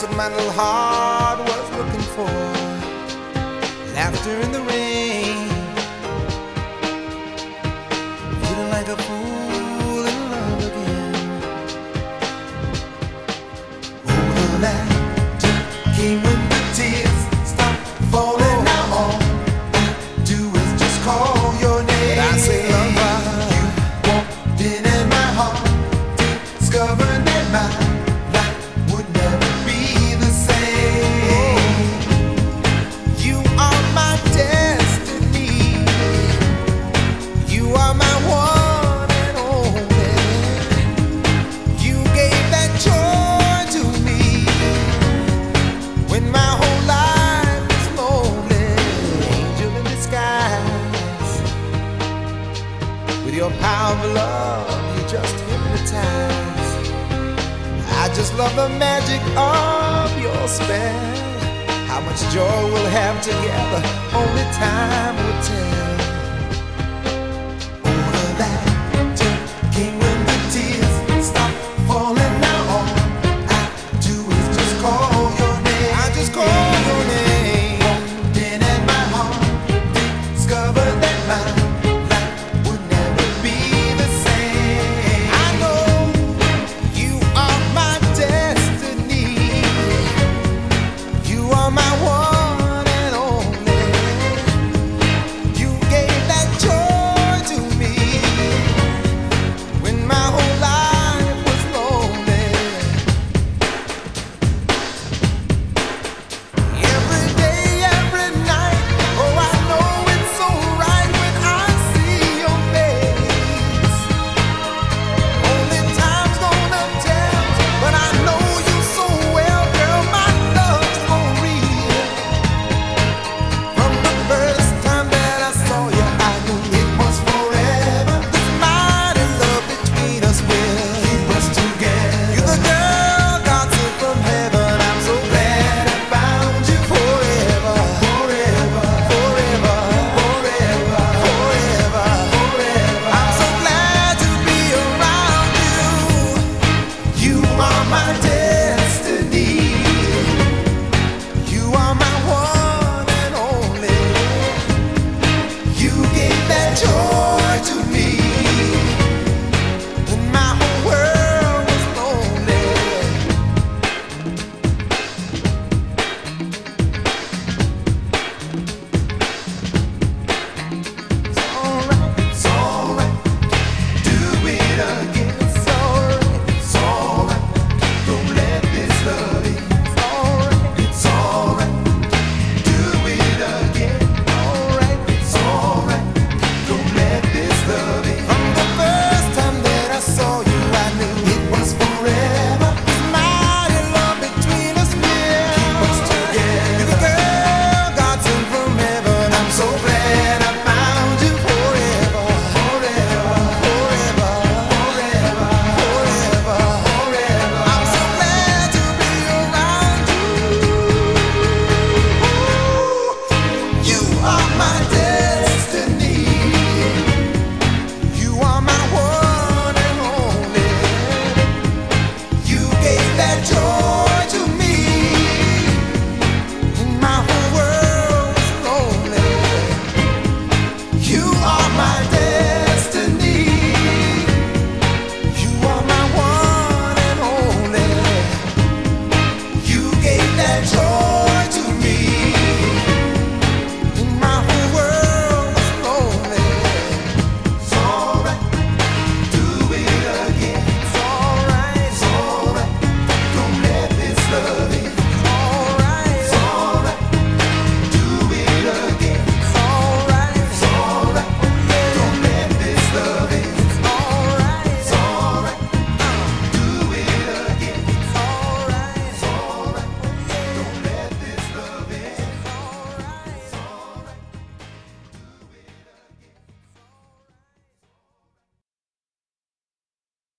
That's what my little heart was looking for. Laughter in the rain. Feeling like a fool in love again. Oh, the laughter came when the tears stopped falling. Now all I do is just call your name. And I say, lover. You walked in and my heart discovered that my of love, you just hypnotize. I just love the magic of your spell. How much joy we'll have together, only time will tell. Over that turn came when the tears stopped falling.